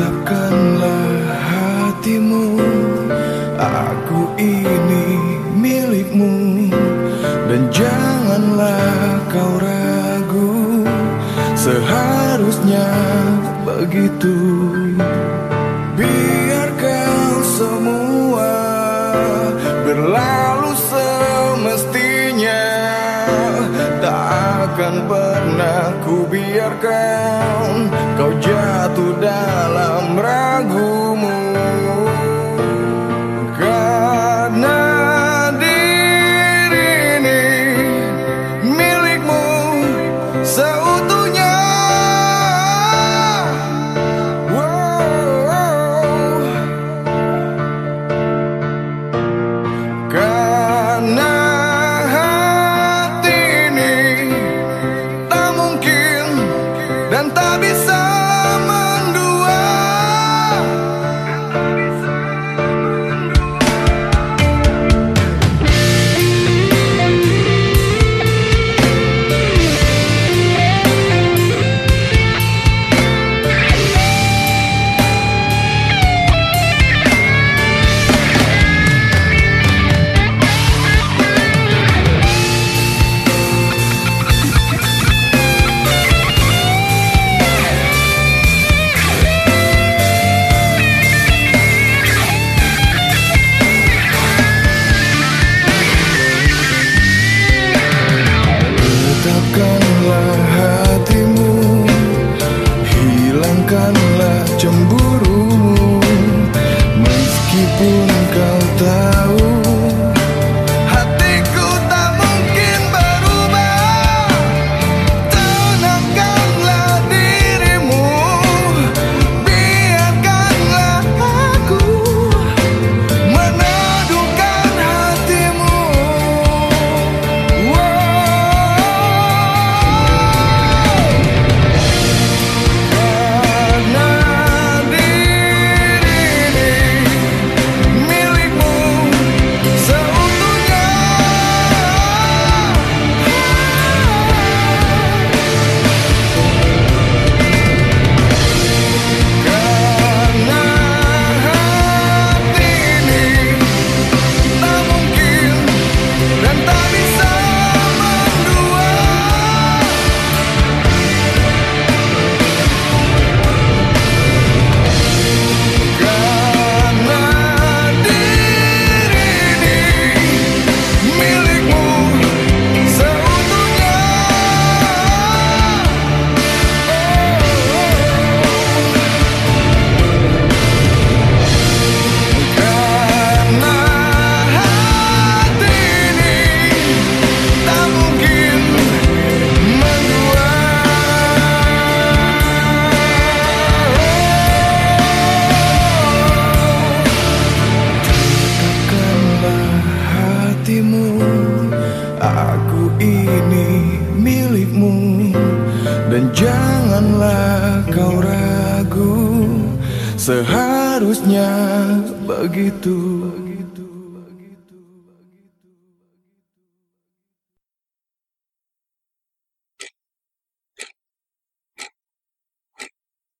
Tetapkanlah hatimu. Aku ini milikmu. Dan janganlah kau ragu Seharusnya begitu. Biarkan semua berlalu semestinya. Tak akan pernah ku biarkan dan tak Aku ini milikmu. Dan janganlah kau ragu Seharusnya begitu